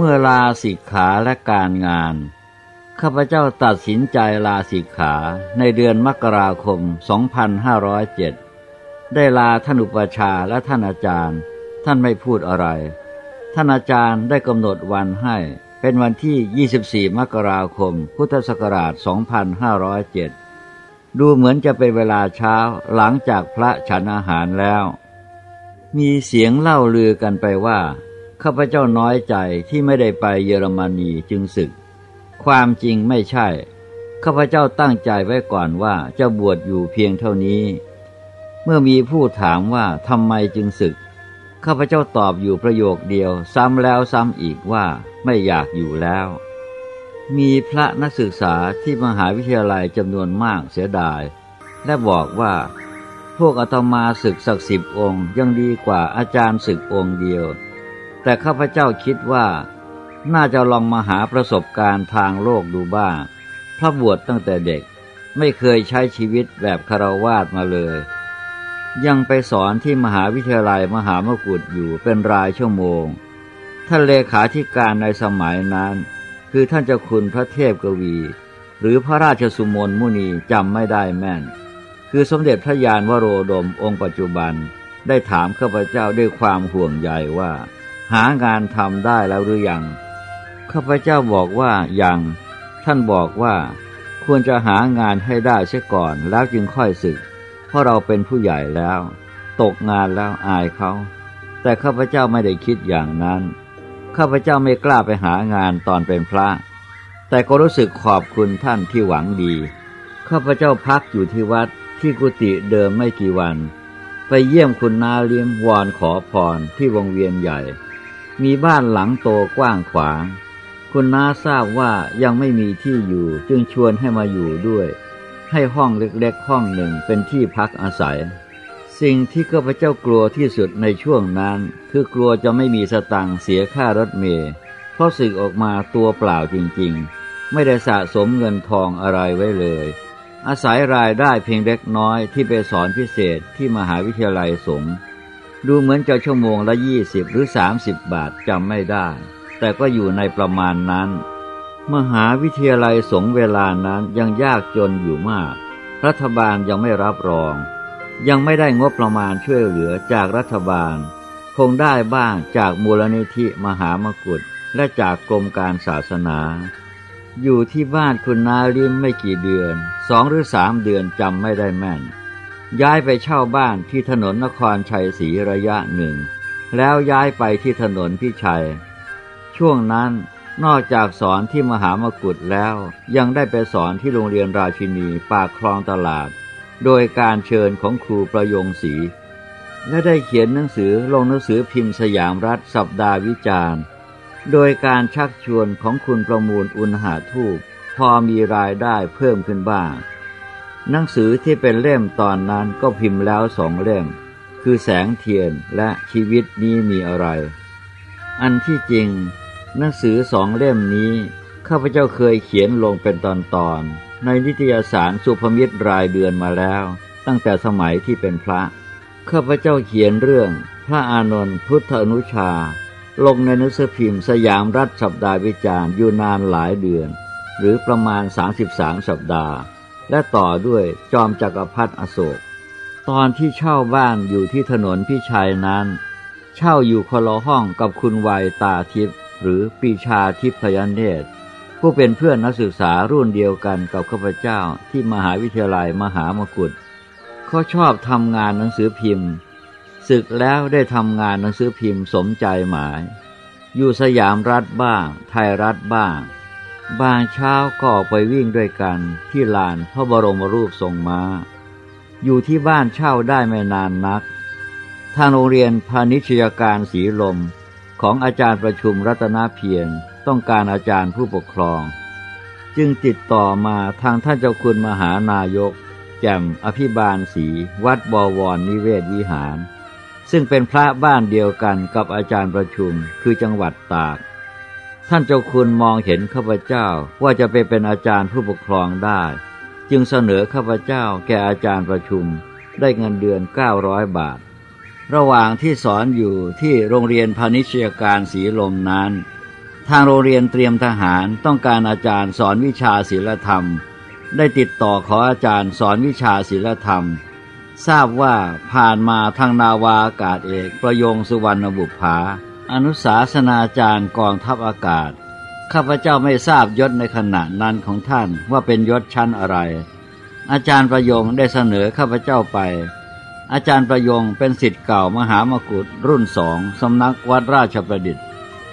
เมื่อลาสิกขาและการงาน ข้าพเจ้าตัดสินใจลาสิกขาในเดือนมกราคม 2507 ได้ลาท่านอุปชาและท่านอาจารย์ ท่านไม่พูดอะไร ท่านอาจารย์ได้กำหนดวันให้เป็นวันที่ 24 มกราคม พุทธศักราช 2507 ดูเหมือนจะเป็นเวลาเช้าหลังจากพระฉันอาหารแล้ว มีเสียงเล่าลือกันไปว่า ข้าพเจ้าน้อยใจที่ไม่ได้ไปเยอรมนีจึงศึก ความจริงไม่ใช่ ข้าพเจ้าตั้งใจไว้ก่อนว่าจะบวชอยู่เพียงเท่านี้ เมื่อมีผู้ถามว่าทำไมจึงศึก ข้าพเจ้าตอบอยู่ประโยคเดียวซ้ำแล้วซ้ำอีกว่าไม่อยากอยู่แล้ว มีพระนักศึกษาที่มหาวิทยาลัยจำนวนมากเสียดาย และบอกว่า พวกอาตมาศึกสักสิบองค์ยังดีกว่าอาจารย์ศึกองค์เดียว แต่ข้าพเจ้าคิดว่า น่าจะลองมาหาประสบการณ์ทางโลกดูบ้างพระบวชตั้งแต่เด็กไม่เคยใช้ชีวิตแบบคารวาสมาเลย ยังไปสอนที่มหาวิทยาลัยมหามกุฏอยู่เป็นรายชั่วโมง ท่านเลขาธิการในสมัยนั้น คือท่านเจ้าคุณพระเทพกวี หรือพระราชสุมนมุนีจำไม่ได้แม่น คือสมเด็จพระยานวโรดมองค์ปัจจุบันได้ถามข้าพเจ้าด้วยความห่วงใยว่า หางานทำได้แล้วหรือยัง ข้าพเจ้าบอกว่ายัง ท่านบอกว่า ควรจะหางานให้ได้เสียก่อนแล้วจึงค่อยศึก เพราะเราเป็นผู้ใหญ่แล้ว ตกงานแล้วอายเขา แต่ข้าพเจ้าไม่ได้คิดอย่างนั้น ข้าพเจ้าไม่กล้าไปหางานตอนเป็นพระ แต่ก็รู้สึกขอบคุณท่านที่หวังดี ข้าพเจ้าพักอยู่ที่วัดที่กุฏิเดิมไม่กี่วัน ไปเยี่ยมคุณนาเลี้ยมวอนขอพรที่วงเวียนใหญ่ มีบ้านหลังโตกว้างขวาง คุณน้าทราบว่ายังไม่มีที่อยู่จึงชวนให้มาอยู่ด้วย ให้ห้องเล็กๆห้องหนึ่งเป็นที่พักอาศัย สิ่งที่ข้าพเจ้ากลัวที่สุดในช่วงนั้น คือกลัวจะไม่มีสตังเสียค่ารถเมล์เพราะสึกออกมาตัวเปล่าจริงๆ ไม่ได้สะสมเงินทองอะไรไว้เลย อาศัยรายได้เพียงเล็กน้อยที่ไปสอนพิเศษที่มหาวิทยาลัยสงฆ์ ดูเหมือนจะชั่วโมงละยี่สิบหรือสามสิบบาทจำไม่ได้ แต่ก็อยู่ในประมาณนั้น มหาวิทยาลัยสงเวลานั้นยังยากจนอยู่มาก รัฐบาลยังไม่รับรอง ยังไม่ได้งบประมาณช่วยเหลือจากรัฐบาล คงได้บ้างจากมูลนิธิมหามกุฏและจากกรมการศาสนา อยู่ที่บ้านคุณนาลิมไม่กี่เดือน สองหรือสามเดือนจำไม่ได้แม่น ย้ายไปเช่าบ้านที่ถนนนครชัยศรีระยะหนึ่ง แล้วย้ายไปที่ถนนพิชัย ช่วงนั้นนอกจากสอนที่มหามกุฏแล้วยังได้ไปสอนที่โรงเรียนราชินีปากคลองตลาด โดยการเชิญของครูประยงศรีและได้เขียนหนังสือลงหนังสือพิมพ์สยามรัฐสัปดาห์วิจารณ์ โดยการชักชวนของคุณประมูลอุณหาทูปพอมีรายได้เพิ่มขึ้นบ้าง หนังสือที่เป็นเล่มตอนนั้นก็พิมพ์แล้วสองเล่ม คือแสงเทียนและชีวิตนี้มีอะไร อันที่จริง หนังสือสองเล่มนี้ข้าพเจ้าเคยเขียนลงเป็นตอนๆในนิตยสารสุภมิตรรายเดือนมาแล้ว ตั้งแต่สมัยที่เป็นพระ ข้าพเจ้าเขียนเรื่องพระอานนท์พุทธอนุชา ลงในหนังสือพิมพ์สยามรัฐสัปดาห์วิจารณ์อยู่นานหลายเดือน หรือประมาณ 33 สัปดาห์ และต่อด้วยจอมจักรพรรดิอโศก ตอนที่เช่าบ้านอยู่ที่ถนนพิชัยนั้น เช่าอยู่คนละห้องกับคุณวัยตาทิพย์หรือปีชาทิพยเนตรผู้เป็นเพื่อนนักศึกษารุ่นเดียวกันกับข้าพเจ้าที่มหาวิทยาลัยมหามกุฏเขาชอบทำงานหนังสือพิมพ์ศึกแล้วได้ทำงานหนังสือพิมพ์สมใจหมาย อยู่สยามรัฐบ้าง ไทยรัฐบ้าง บางเช้าก็ออกไปวิ่งด้วยกันที่ลานพระบรมรูปทรงมา้า อยู่ที่บ้านเช่าได้ไม่นานนัก ทางโรงเรียนพาณิชยการสีลมของอาจารย์ประชุมรัตนเพียรต้องการอาจารย์ผู้ปกครอง จึงติดต่อมาทางท่านเจ้าคุณมหานายก แจ่มอภิบาลศรีวัดบวรนิเวศวิหาร ซึ่งเป็นพระบ้านเดียวกันกับอาจารย์ประชุมคือจังหวัดตาก ท่านเจ้าคุณมองเห็นข้าพเจ้าว่าจะไปเป็นอาจารย์ผู้ปกครองได้ จึงเสนอข้าพเจ้าแก่อาจารย์ประชุม ได้เงินเดือน 900 บาท ระหว่างที่สอนอยู่ที่โรงเรียนพาณิชยการสีลมนั้น ทางโรงเรียนเตรียมทหารต้องการอาจารย์สอนวิชาศิลธรรม ได้ติดต่อขออาจารย์สอนวิชาศิลธรรม ทราบว่าผ่านมาทางนาวาอากาศเอกประยงสุวรรณบุพภา อนุสาสนาจารย์กองทัพอากาศ ข้าพเจ้าไม่ทราบยศในขณะนั้นของท่านว่าเป็นยศชั้นอะไร อาจารย์ประยงได้เสนอข้าพเจ้าไป อาจารย์ประยงเป็นสิทธิ์เก่ามหามกุฏรุ่นสองสำนักวัดราชประดิษฐ์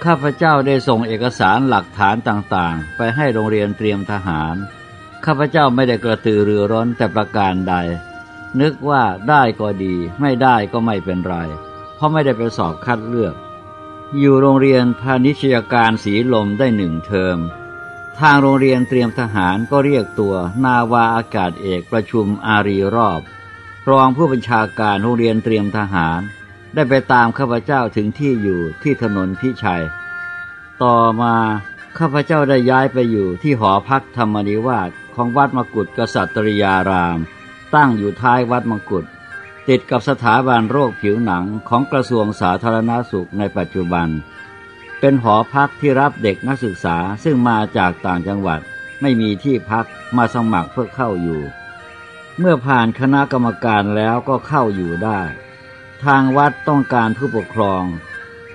ข้าพเจ้าได้ส่งเอกสารหลักฐานต่างๆ ไปให้โรงเรียนเตรียมทหาร ข้าพเจ้าไม่ได้กระตือรือร้นแต่ประการใด นึกว่าได้ก็ดี ไม่ได้ก็ไม่เป็นไร เพราะไม่ได้ไปสอบคัดเลือก อยู่โรงเรียนพาณิชยการสีลมได้หนึ่งเทอม ทางโรงเรียนเตรียมทหารก็เรียกตัวนาวาอากาศเอกประชุมอารีรอบ รองผู้บัญชาการโรงเรียนเตรียมทหาร ได้ไปตามข้าพเจ้าถึงที่อยู่ที่ถนนพิชัย ต่อมาข้าพเจ้าได้ย้ายไปอยู่ที่หอพักธรรมนิวาสของวัดมกุฏกษัตริยาราม ตั้งอยู่ท้ายวัดมกุฏ ติดกับสถาบันโรคผิวหนังของกระทรวงสาธารณาสุขในปัจจุบัน เป็นหอพักที่รับเด็กนักศึกษาซึ่งมาจากต่างจังหวัด ไม่มีที่พักมาสมัครเพื่อเข้าอยู่ เมื่อผ่านคณะกรรมการแล้วก็เข้าอยู่ได้ ทางวัดต้องการผู้ปกครอง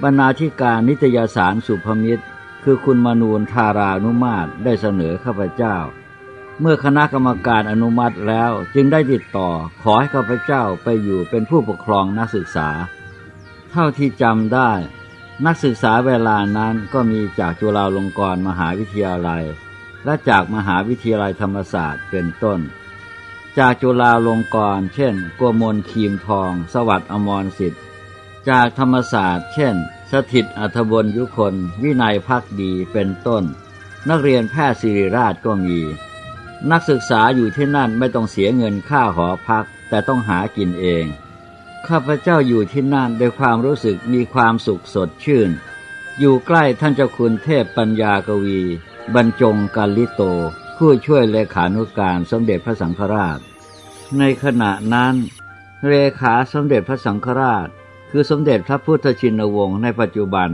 บรรณาธิการนิตยสารสุภมิตร คือคุณมนูนทารานุมาตได้เสนอข้าพเจ้า เมื่อคณะกรรมการอนุมัติแล้วจึงได้ติดต่อขอให้ข้าพเจ้าไปอยู่เป็นผู้ปกครองนักศึกษา เท่าที่จำได้ นักศึกษาเวลานั้นก็มีจากจุฬาลงกรณ์มหาวิทยาลัย และจากมหาวิทยาลัยธรรมศาสตร์เป็นต้น จากจุฬาลงกรณ์เช่นกัวมลคีมทอง สวัสดิ์อมรสิทธิ์จากธรรมศาสตร์ เช่น สถิตอัธบลยุคน วินัยพักดีเป็นต้น นักเรียนแพทย์ศิริราชก็มี นักศึกษาอยู่ที่นั่นไม่ต้องเสียเงินค่าหอพัก แต่ต้องหากินเอง ข้าพเจ้าอยู่ที่นั่นด้วยความรู้สึกมีความสุขสดชื่น อยู่ใกล้ท่านเจ้าคุณเทพปัญญากวี บรรจงกาลิโต ผู้ช่วยเลขานุการสมเด็จพระสังฆราช ในขณะนั้นเลขาสมเด็จพระสังฆราช คือสมเด็จพระพุทธชินวงศ์ในปัจจุบัน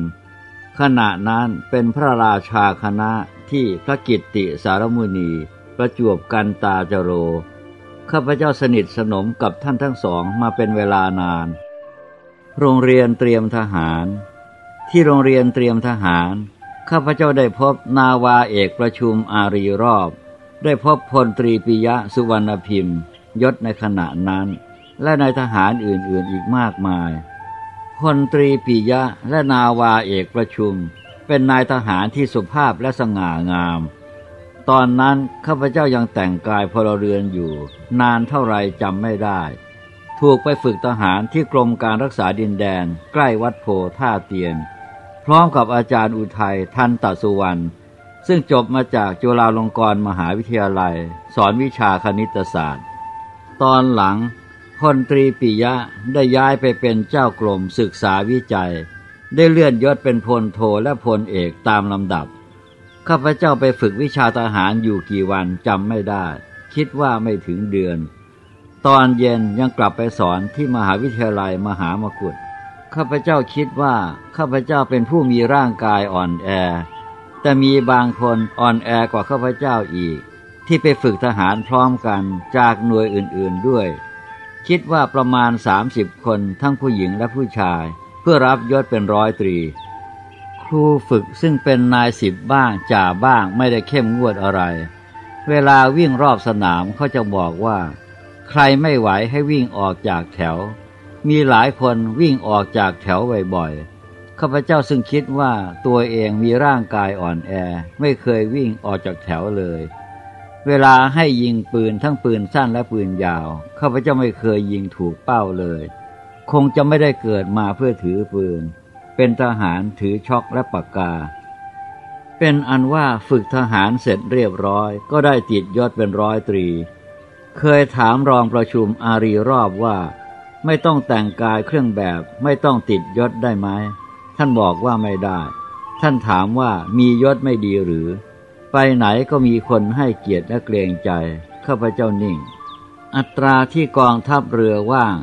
ขณะนั้นเป็นพระราชาคณะที่พระกิตติสารมุนี ประจวบกันตาจโร ข้าพเจ้าสนิทสนมกับท่านทั้งสองมาเป็นเวลานาน โรงเรียนเตรียมทหาร ที่โรงเรียนเตรียมทหาร ข้าพเจ้าได้พบนาวาเอกประชุมอารีรอบ ได้พบพลตรีปิยะสุวรรณพิมพ์ ยศในขณะนั้น และนายทหารอื่นๆอีกมากมายพลตรีปิยะและนาวาเอกประชุม เป็นนายทหารที่สุภาพและสง่างาม ตอนนั้นข้าพเจ้ายังแต่งกายพลเรือนอยู่ นานเท่าไรจำไม่ได้ ถูกไปฝึกทหารที่กรมการรักษาดินแดน ใกล้วัดโพท่าเตียน พร้อมกับอาจารย์อุทัยทันตสุวรรณซึ่งจบมาจากจุฬาลงกรณ์มหาวิทยาลัย สอนวิชาคณิตศาสตร์ ตอนหลังพลตรีปิยะได้ย้ายไปเป็นเจ้ากรมศึกษาวิจัย ได้เลื่อนยศเป็นพลโทและพลเอกตามลำดับ ข้าพเจ้าไปฝึกวิชาทหารอยู่กี่วันจำไม่ได้ คิดว่าไม่ถึงเดือน ตอนเย็นยังกลับไปสอนที่มหาวิทยาลัยมหามกุฏข้าพเจ้าคิดว่าข้าพเจ้าเป็นผู้มีร่างกายอ่อนแอ แต่มีบางคนอ่อนแอกว่าข้าพเจ้าอีก ที่ไปฝึกทหารพร้อมกันจากหน่วยอื่นๆด้วย คิดว่าประมาณสามสิบคนทั้งผู้หญิงและผู้ชาย เพื่อรับยศเป็นร้อยตรี ครูฝึกซึ่งเป็นนายสิบบ้างจ่าบ้างไม่ได้เข้มงวดอะไร เวลาวิ่งรอบสนามเขาจะบอกว่า ใครไม่ไหวให้วิ่งออกจากแถว มีหลายคนวิ่งออกจากแถวบ่อยๆข้าพเจ้าซึ่งคิดว่าตัวเองมีร่างกายอ่อนแอ ไม่เคยวิ่งออกจากแถวเลย เวลาให้ยิงปืนทั้งปืนสั้นและปืนยาวข้าพเจ้าไม่เคยยิงถูกเป้าเลย คงจะไม่ได้เกิดมาเพื่อถือปืน เป็นทหารถือช็อกและปากกา เป็นอันว่าฝึกทหารเสร็จเรียบร้อย ก็ได้ติดยศเป็นร้อยตรี เคยถามรองประชุมอารีรอบว่า ไม่ต้องแต่งกายเครื่องแบบไม่ต้องติดยศได้ไหม ท่านบอกว่าไม่ได้ ท่านถามว่ามียศไม่ดีหรือ ไปไหนก็มีคนให้เกียรติและเกรงใจข้าพเจ้านิ่ง อัตราที่กองทัพเรือว่าง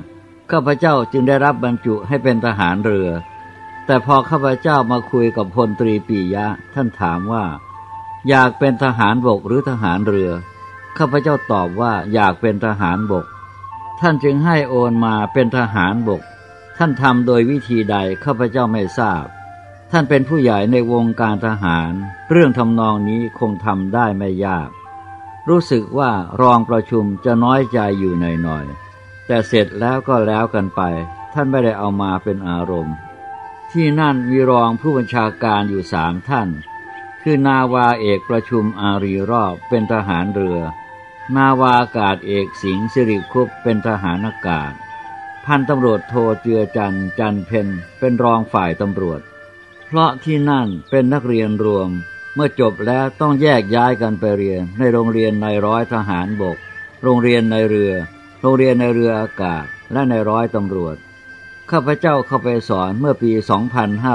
ข้าพเจ้าจึงได้รับบรรจุให้เป็นทหารเรือ แต่พอข้าพเจ้ามาคุยกับพลตรีปียะ ท่านถามว่า อยากเป็นทหารบกหรือทหารเรือข้าพเจ้าตอบว่าอยากเป็นทหารบก ท่านจึงให้โอนมาเป็นทหารบก ท่านทำโดยวิธีใดข้าพเจ้าไม่ทราบ ท่านเป็นผู้ใหญ่ในวงการทหาร เรื่องทำนองนี้คงทำได้ไม่ยาก รู้สึกว่ารองประชุมจะน้อยใจอยู่หน่อยๆแต่เสร็จแล้วก็แล้วกันไป ท่านไม่ได้เอามาเป็นอารมณ์ ที่นั่นมีรองผู้บัญชาการอยู่สามท่าน คือนาวาเอกประชุมอารีรอบเป็นทหารเรือ นาวาอากาศเอกสิงห์สิริคุปเป็นทหารอากาศ พันตำรวจโทเจือจันจันเพนเป็นรองฝ่ายตำรวจ เพราะที่นั่นเป็นนักเรียนรวม เมื่อจบแล้วต้องแยกย้ายกันไปเรียน ในโรงเรียนในร้อยทหารบก โรงเรียนในเรือ โรงเรียนในเรืออากาศและในร้อยตำรวจ ข้าพเจ้าเข้าไปสอนเมื่อปี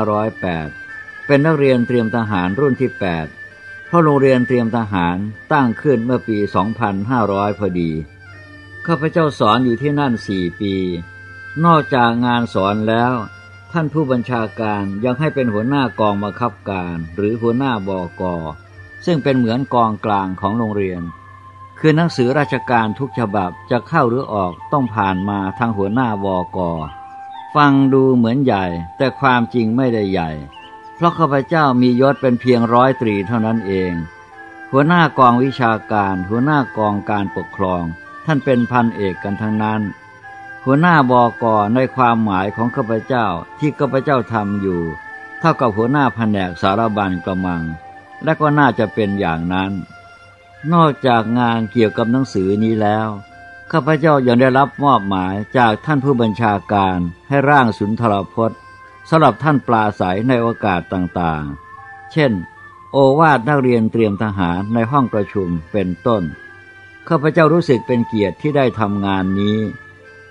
2508 เป็นนักเรียนเตรียมทหารรุ่นที่ 8 เพราะโรงเรียนเตรียมทหารตั้งขึ้นเมื่อปี 2500 พอดี ข้าพเจ้าสอนอยู่ที่นั่นสี่ปี นอกจากงานสอนแล้ว ท่านผู้บัญชาการยังให้เป็นหัวหน้ากองบังคับการ หรือหัวหน้าบก ซึ่งเป็นเหมือนกองกลางของโรงเรียน คือหนังสือราชการทุกฉบับจะเข้าหรือออกต้องผ่านมาทางหัวหน้าบก ฟังดูเหมือนใหญ่ แต่ความจริงไม่ได้ใหญ่ เพราะข้าพเจ้ามียศเป็นเพียงร้อยตรีเท่านั้นเอง หัวหน้ากองวิชาการ หัวหน้ากองการปกครอง ท่านเป็นพันเอกกันทั้งนั้น หัวหน้าบอกอในความหมายของข้าพเจ้าที่ข้าพเจ้าทำอยู่ เท่ากับหัวหน้าแผนกสารบัญกระมัง และก็น่าจะเป็นอย่างนั้น นอกจากงานเกี่ยวกับหนังสือนี้แล้ว ข้าพเจ้ายังได้รับมอบหมายจากท่านผู้บัญชาการให้ร่างสุนทรพจน์สำหรับท่านปลาใสในโอกาสต่างๆ เช่น โอวาทนักเรียนเตรียมทหารในห้องประชุมเป็นต้น ข้าพเจ้ารู้สึกเป็นเกียรติที่ได้ทำงานนี้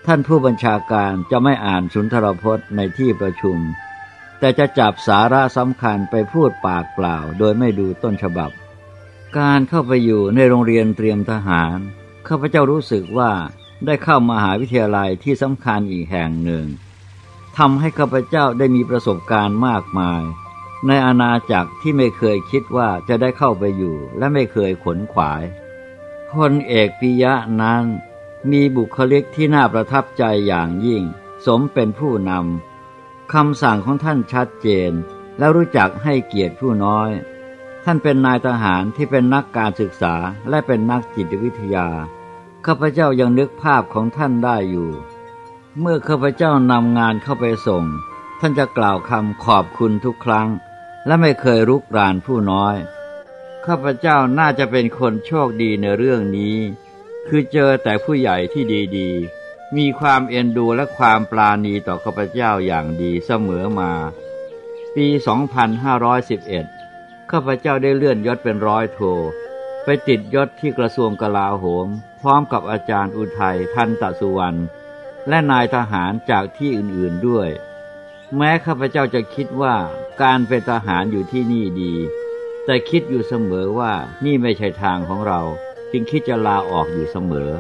ท่านผู้บัญชาการจะไม่อ่านสุนทรพจน์ในที่ประชุม แต่จะจับสาระสำคัญไปพูดปากเปล่า โดยไม่ดูต้นฉบับ การเข้าไปอยู่ในโรงเรียนเตรียมทหาร ข้าพเจ้ารู้สึกว่าได้เข้ามหาวิทยาลัยที่สำคัญอีกแห่งหนึ่งทำให้ข้าพเจ้าได้มีประสบการณ์มากมาย ในอาณาจักรที่ไม่เคยคิดว่าจะได้เข้าไปอยู่และไม่เคยขนขวายพลเอกปิยะนั้นมีบุคลิกที่น่าประทับใจอย่างยิ่ง สมเป็นผู้นำคำสั่งของท่านชัดเจน และรู้จักให้เกียรติผู้น้อย ท่านเป็นนายทหารที่เป็นนักการศึกษาและเป็นนักจิตวิทยา ข้าพเจ้ายังนึกภาพของท่านได้อยู่ เมื่อข้าพเจ้านำงานเข้าไปส่ง ท่านจะกล่าวคำขอบคุณทุกครั้ง และไม่เคยรุกรานผู้น้อย ข้าพเจ้าน่าจะเป็นคนโชคดีในเรื่องนี้ คือเจอแต่ผู้ใหญ่ที่ดีๆ มีความเอ็นดูและความปราณีต่อข้าพเจ้าอย่างดีเสมอมา ปี 2511 ข้าพเจ้าได้เลื่อนยศเป็นร้อยโท ไปติดยศที่กระทรวงกลาโหม พร้อมกับอาจารย์อุทัยทันตสุวรรณและนายทหารจากที่อื่นๆด้วย แม้ข้าพเจ้าจะคิดว่าการเป็นทหารอยู่ที่นี่ดี แต่คิดอยู่เสมอว่านี่ไม่ใช่ทางของเรา จึงคิดจะลาออกอยู่เสมอ